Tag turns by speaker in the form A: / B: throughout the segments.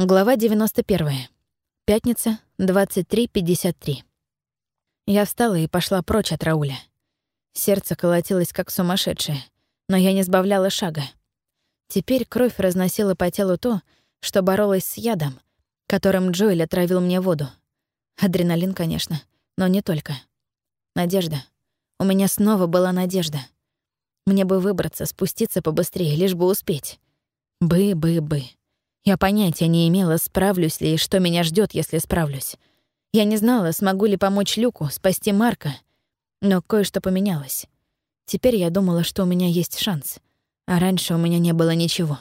A: Глава 91. Пятница, 23.53. Я встала и пошла прочь от Рауля. Сердце колотилось как сумасшедшее, но я не сбавляла шага. Теперь кровь разносила по телу то, что боролось с ядом, которым Джоэль отравил мне воду. Адреналин, конечно, но не только. Надежда. У меня снова была надежда. Мне бы выбраться, спуститься побыстрее, лишь бы успеть. Бы-бы-бы. Я понятия не имела, справлюсь ли и что меня ждет, если справлюсь. Я не знала, смогу ли помочь Люку, спасти Марка. Но кое-что поменялось. Теперь я думала, что у меня есть шанс. А раньше у меня не было ничего.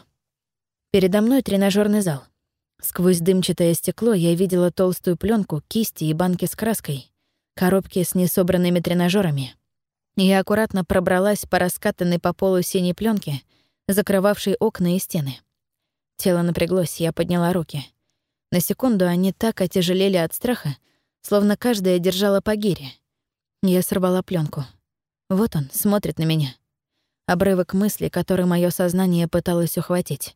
A: Передо мной тренажерный зал. Сквозь дымчатое стекло я видела толстую пленку, кисти и банки с краской, коробки с несобранными тренажерами. Я аккуратно пробралась по раскатанной по полу синей пленке, закрывавшей окна и стены. Тело напряглось, я подняла руки. На секунду они так отяжелели от страха, словно каждая держала по гире. Я сорвала пленку. Вот он, смотрит на меня. Обрывок мысли, который мое сознание пыталось ухватить.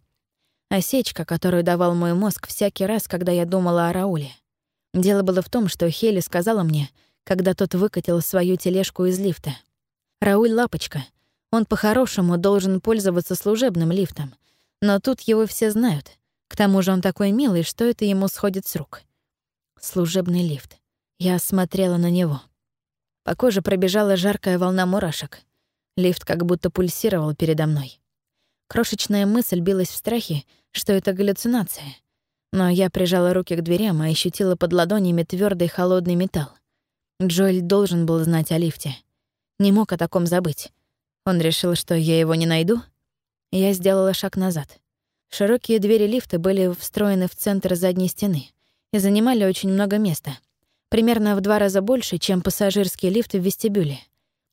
A: Осечка, которую давал мой мозг всякий раз, когда я думала о Рауле. Дело было в том, что Хели сказала мне, когда тот выкатил свою тележку из лифта. «Рауль — лапочка. Он по-хорошему должен пользоваться служебным лифтом, но тут его все знают. К тому же он такой милый, что это ему сходит с рук. Служебный лифт. Я смотрела на него. По коже пробежала жаркая волна мурашек. Лифт как будто пульсировал передо мной. Крошечная мысль билась в страхе, что это галлюцинация. Но я прижала руки к дверям и ощутила под ладонями твердый холодный металл. Джоэль должен был знать о лифте. Не мог о таком забыть. Он решил, что я его не найду? Я сделала шаг назад. Широкие двери лифта были встроены в центр задней стены и занимали очень много места. Примерно в два раза больше, чем пассажирские лифты в вестибюле.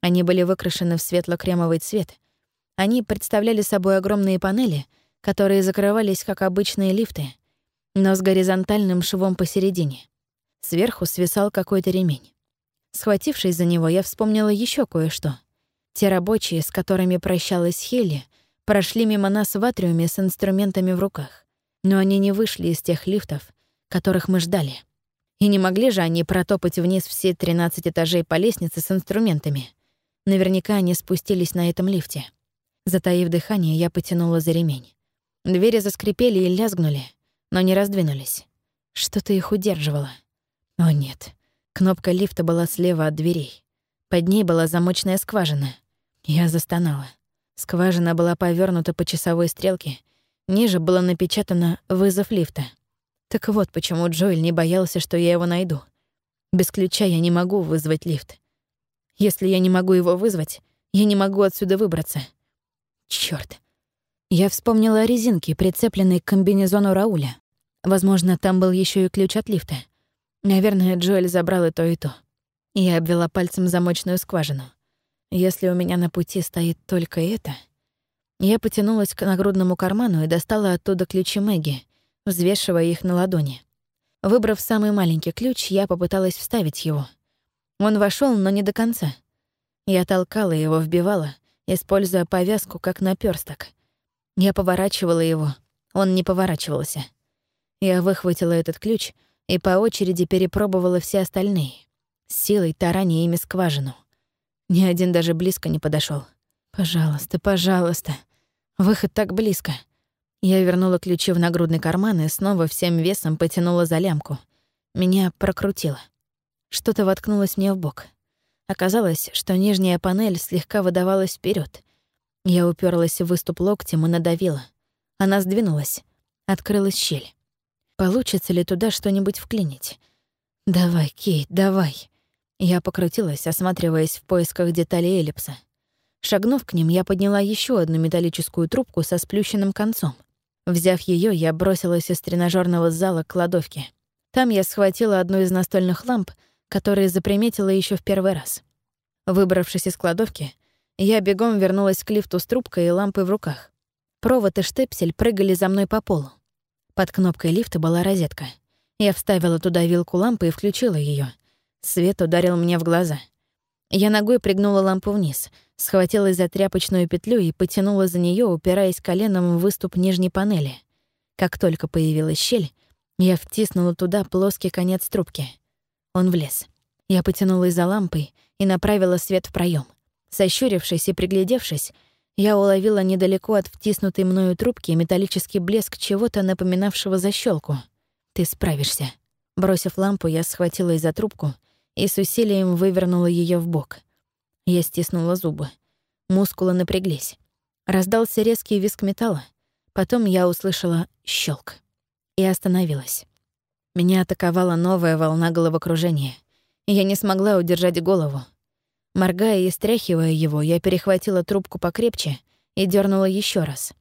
A: Они были выкрашены в светло-кремовый цвет. Они представляли собой огромные панели, которые закрывались, как обычные лифты, но с горизонтальным швом посередине. Сверху свисал какой-то ремень. Схватившись за него, я вспомнила еще кое-что. Те рабочие, с которыми прощалась Хелли, прошли мимо нас в атриуме с инструментами в руках. Но они не вышли из тех лифтов, которых мы ждали. И не могли же они протопать вниз все 13 этажей по лестнице с инструментами. Наверняка они спустились на этом лифте. Затаив дыхание, я потянула за ремень. Двери заскрипели и лязгнули, но не раздвинулись. Что-то их удерживало. О нет. Кнопка лифта была слева от дверей. Под ней была замочная скважина. Я застонала. Скважина была повернута по часовой стрелке. Ниже было напечатано «вызов лифта». Так вот почему Джоэль не боялся, что я его найду. Без ключа я не могу вызвать лифт. Если я не могу его вызвать, я не могу отсюда выбраться. Чёрт. Я вспомнила о резинке, прицепленной к комбинезону Рауля. Возможно, там был еще и ключ от лифта. Наверное, Джоэль забрал и то, и то. Я обвела пальцем замочную скважину. Если у меня на пути стоит только это... Я потянулась к нагрудному карману и достала оттуда ключи Мэгги, взвешивая их на ладони. Выбрав самый маленький ключ, я попыталась вставить его. Он вошел, но не до конца. Я толкала его, вбивала, используя повязку как наперсток. Я поворачивала его, он не поворачивался. Я выхватила этот ключ и по очереди перепробовала все остальные, с силой тараня ими скважину. Ни один даже близко не подошел. «Пожалуйста, пожалуйста. Выход так близко». Я вернула ключи в нагрудный карман и снова всем весом потянула за лямку. Меня прокрутило. Что-то воткнулось мне в бок. Оказалось, что нижняя панель слегка выдавалась вперед. Я уперлась в выступ локтем и надавила. Она сдвинулась. Открылась щель. Получится ли туда что-нибудь вклинить? «Давай, Кейт, давай!» Я покрутилась, осматриваясь в поисках деталей эллипса. Шагнув к ним, я подняла еще одну металлическую трубку со сплющенным концом. Взяв ее, я бросилась из тренажерного зала к кладовке. Там я схватила одну из настольных ламп, которые заприметила еще в первый раз. Выбравшись из кладовки, я бегом вернулась к лифту с трубкой и лампой в руках. Провод и штепсель прыгали за мной по полу. Под кнопкой лифта была розетка. Я вставила туда вилку лампы и включила ее. Свет ударил мне в глаза. Я ногой пригнула лампу вниз, схватилась за тряпочную петлю и потянула за нее, упираясь коленом в выступ нижней панели. Как только появилась щель, я втиснула туда плоский конец трубки. Он влез. Я потянулась за лампой и направила свет в проем. Сощурившись и приглядевшись, я уловила недалеко от втиснутой мною трубки металлический блеск чего-то напоминавшего защелку. «Ты справишься». Бросив лампу, я схватилась за трубку и с усилием вывернула ее в бок. Я стиснула зубы. Мускулы напряглись. Раздался резкий визг металла. Потом я услышала щелк и остановилась. Меня атаковала новая волна головокружения. Я не смогла удержать голову. Моргая и стряхивая его, я перехватила трубку покрепче и дернула еще раз.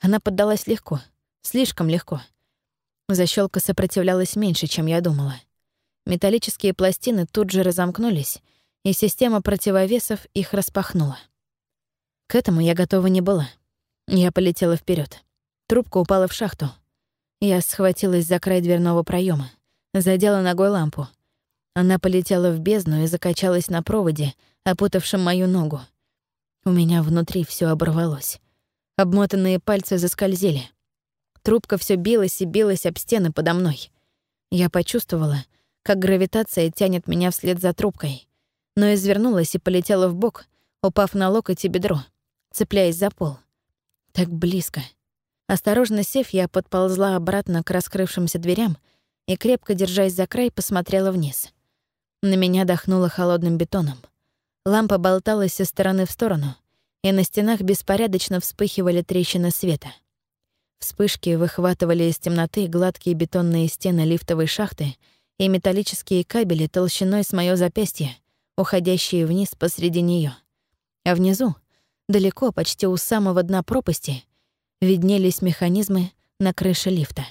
A: Она поддалась легко, слишком легко. Защелка сопротивлялась меньше, чем я думала. Металлические пластины тут же разомкнулись, и система противовесов их распахнула. К этому я готова не была. Я полетела вперед. Трубка упала в шахту. Я схватилась за край дверного проема, задела ногой лампу. Она полетела в бездну и закачалась на проводе, опутавшем мою ногу. У меня внутри все оборвалось. Обмотанные пальцы заскользили. Трубка все билась и билась об стены подо мной. Я почувствовала, как гравитация тянет меня вслед за трубкой, но извернулась и полетела в бок, упав на локоть и бедро, цепляясь за пол. Так близко. Осторожно сев, я подползла обратно к раскрывшимся дверям и, крепко держась за край, посмотрела вниз. На меня дохнуло холодным бетоном. Лампа болталась из стороны в сторону, и на стенах беспорядочно вспыхивали трещины света. Вспышки выхватывали из темноты гладкие бетонные стены лифтовой шахты и металлические кабели толщиной с моё запястье, уходящие вниз посреди неё. А внизу, далеко, почти у самого дна пропасти, виднелись механизмы на крыше лифта.